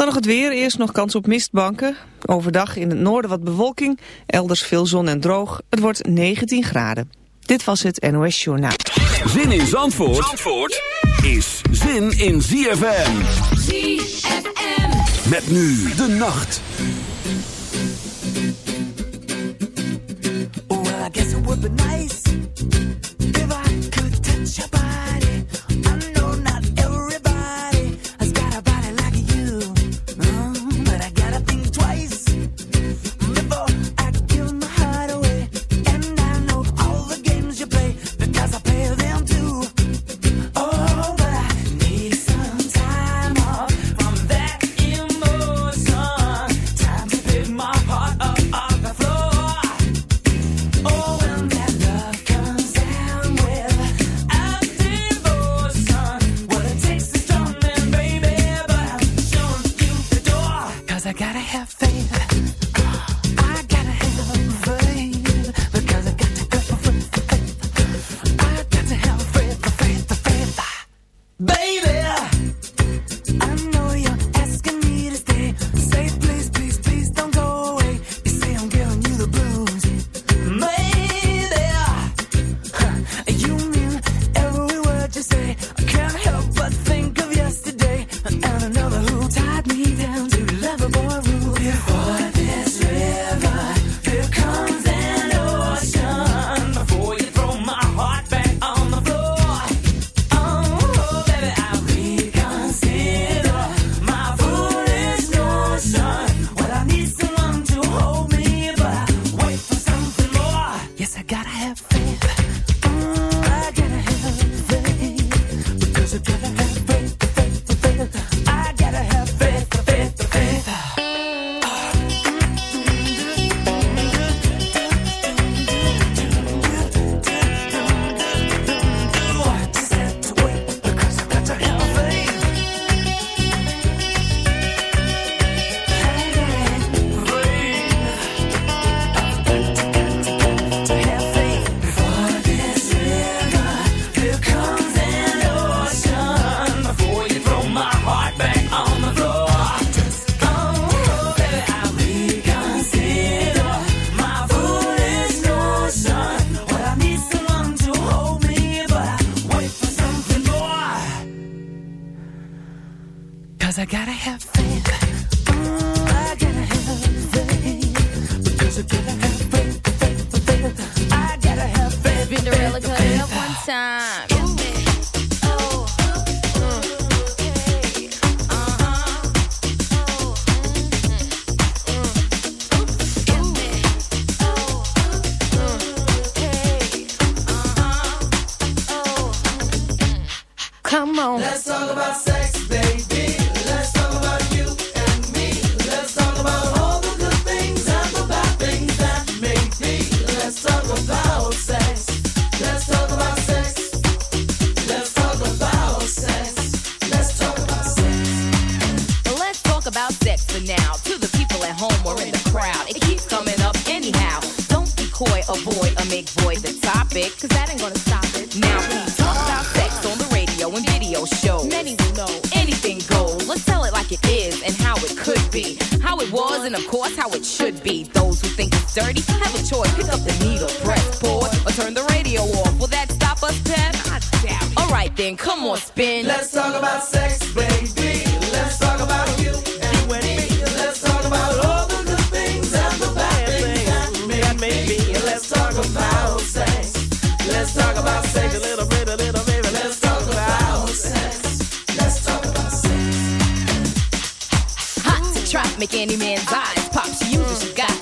Dan nog het weer. Eerst nog kans op mistbanken. Overdag in het noorden wat bewolking. Elders veel zon en droog. Het wordt 19 graden. Dit was het NOS Journaal. Zin in Zandvoort, Zandvoort is zin in ZFM. ZFM. Met nu de nacht. Oh, well, I guess it would be nice if I could touch your body. Dirty have a choice. Pick up the needle, press pause, or turn the radio off. Will that stop us, Pep? I doubt it. Alright then, come on, spin. Let's talk about sex, baby. Let's talk about you and me. Let's talk about all the good things and the bad things that make me. Let's talk about sex. Let's talk about sex. A little bit, a little baby. Let's talk about sex. Let's talk about sex. Hot to trap, make any man's eyes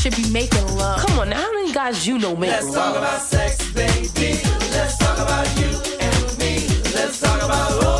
should be making love. Come on, now, how many guys you know make Let's talk love? about sex, baby. Let's talk about you and me. Let's talk about all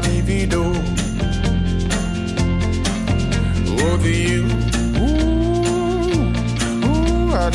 divido. Over you, ooh, ooh, I'd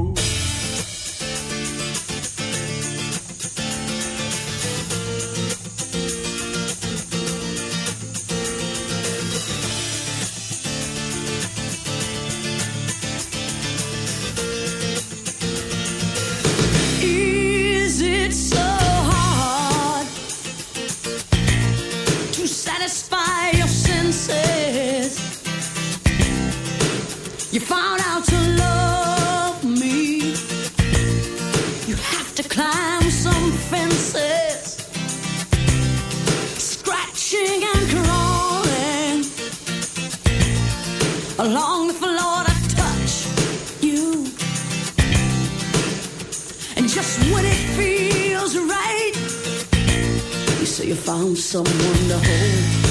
You found someone to hold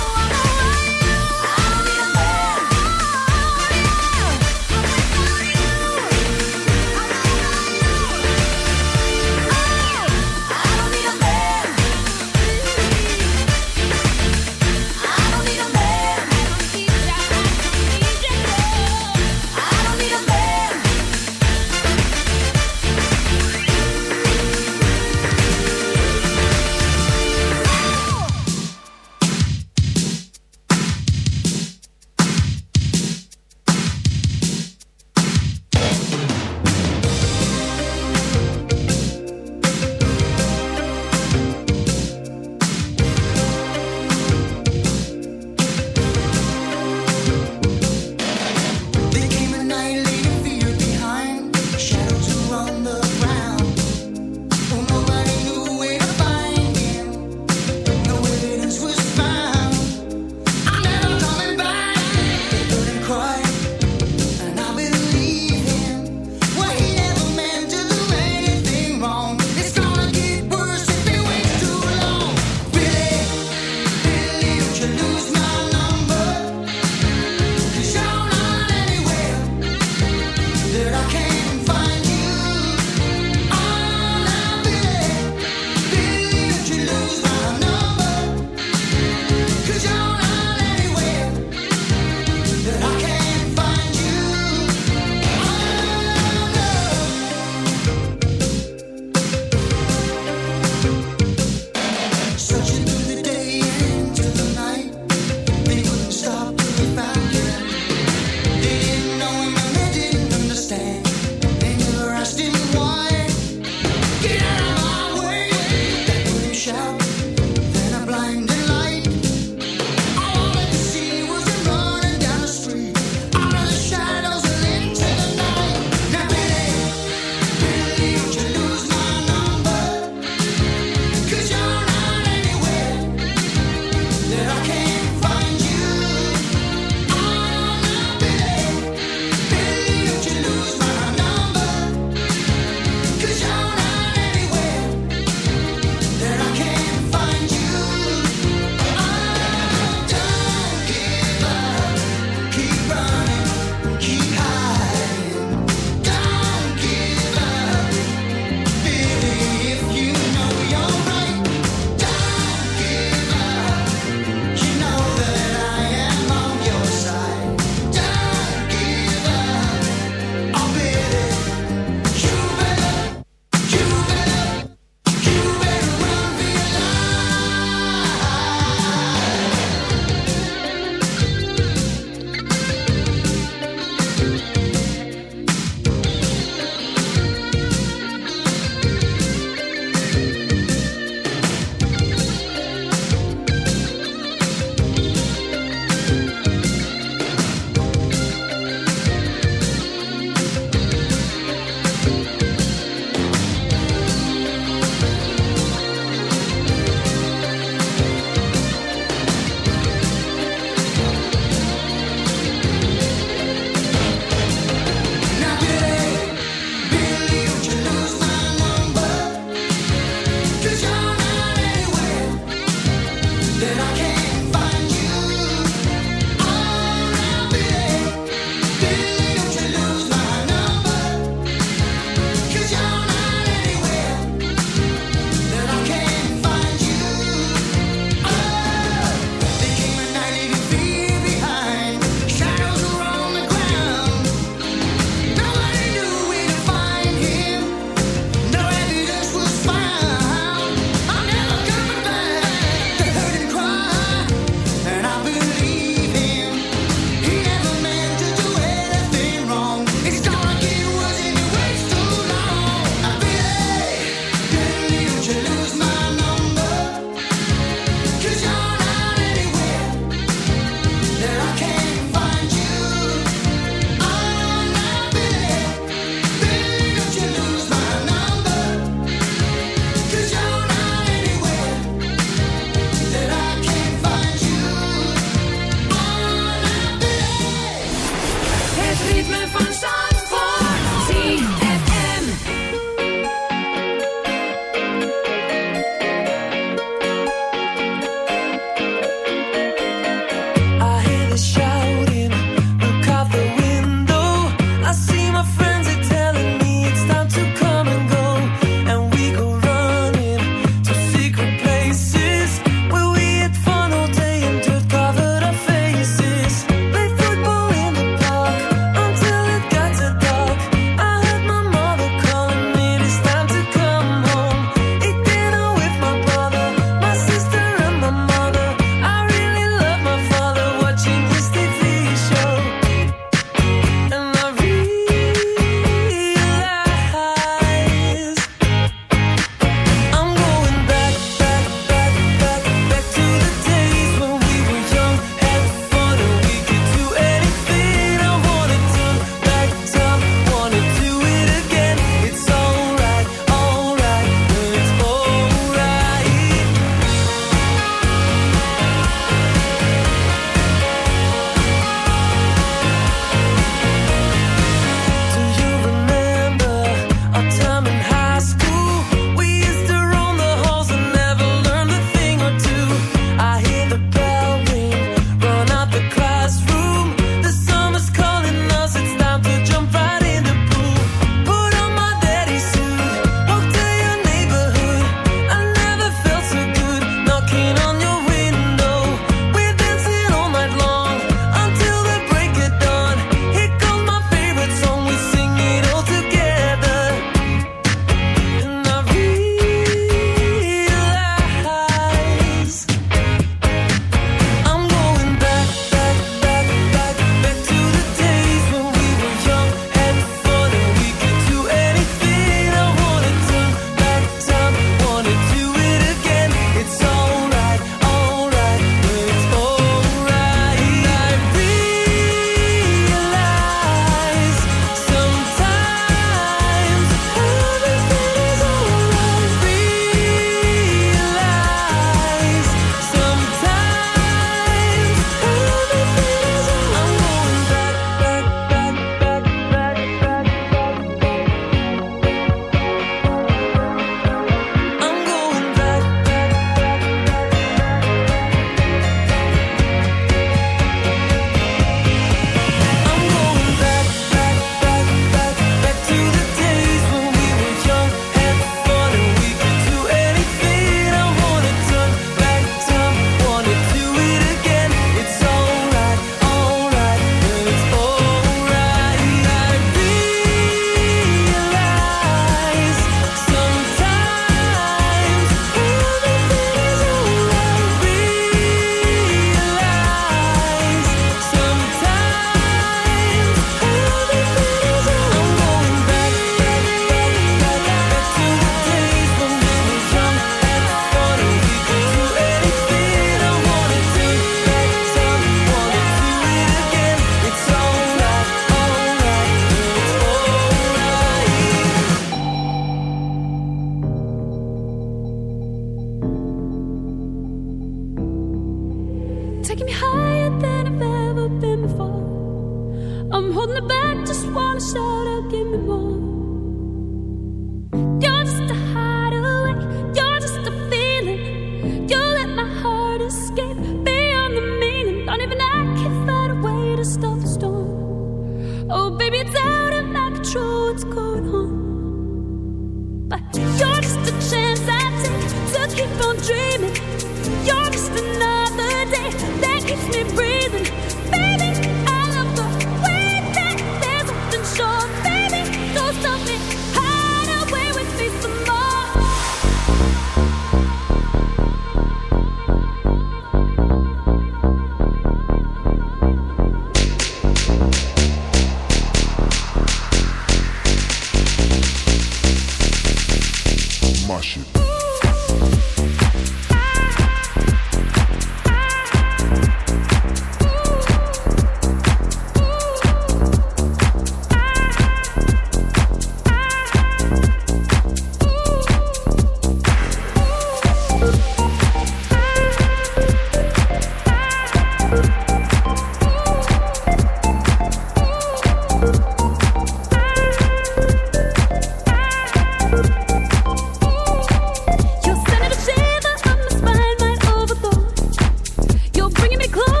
bringing me close.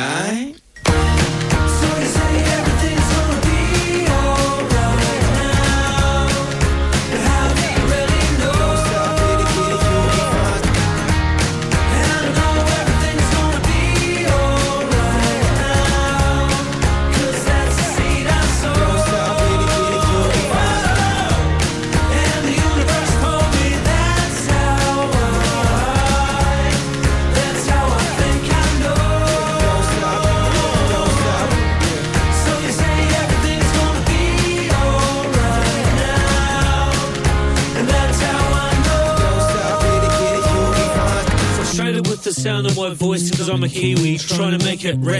Told make it rapping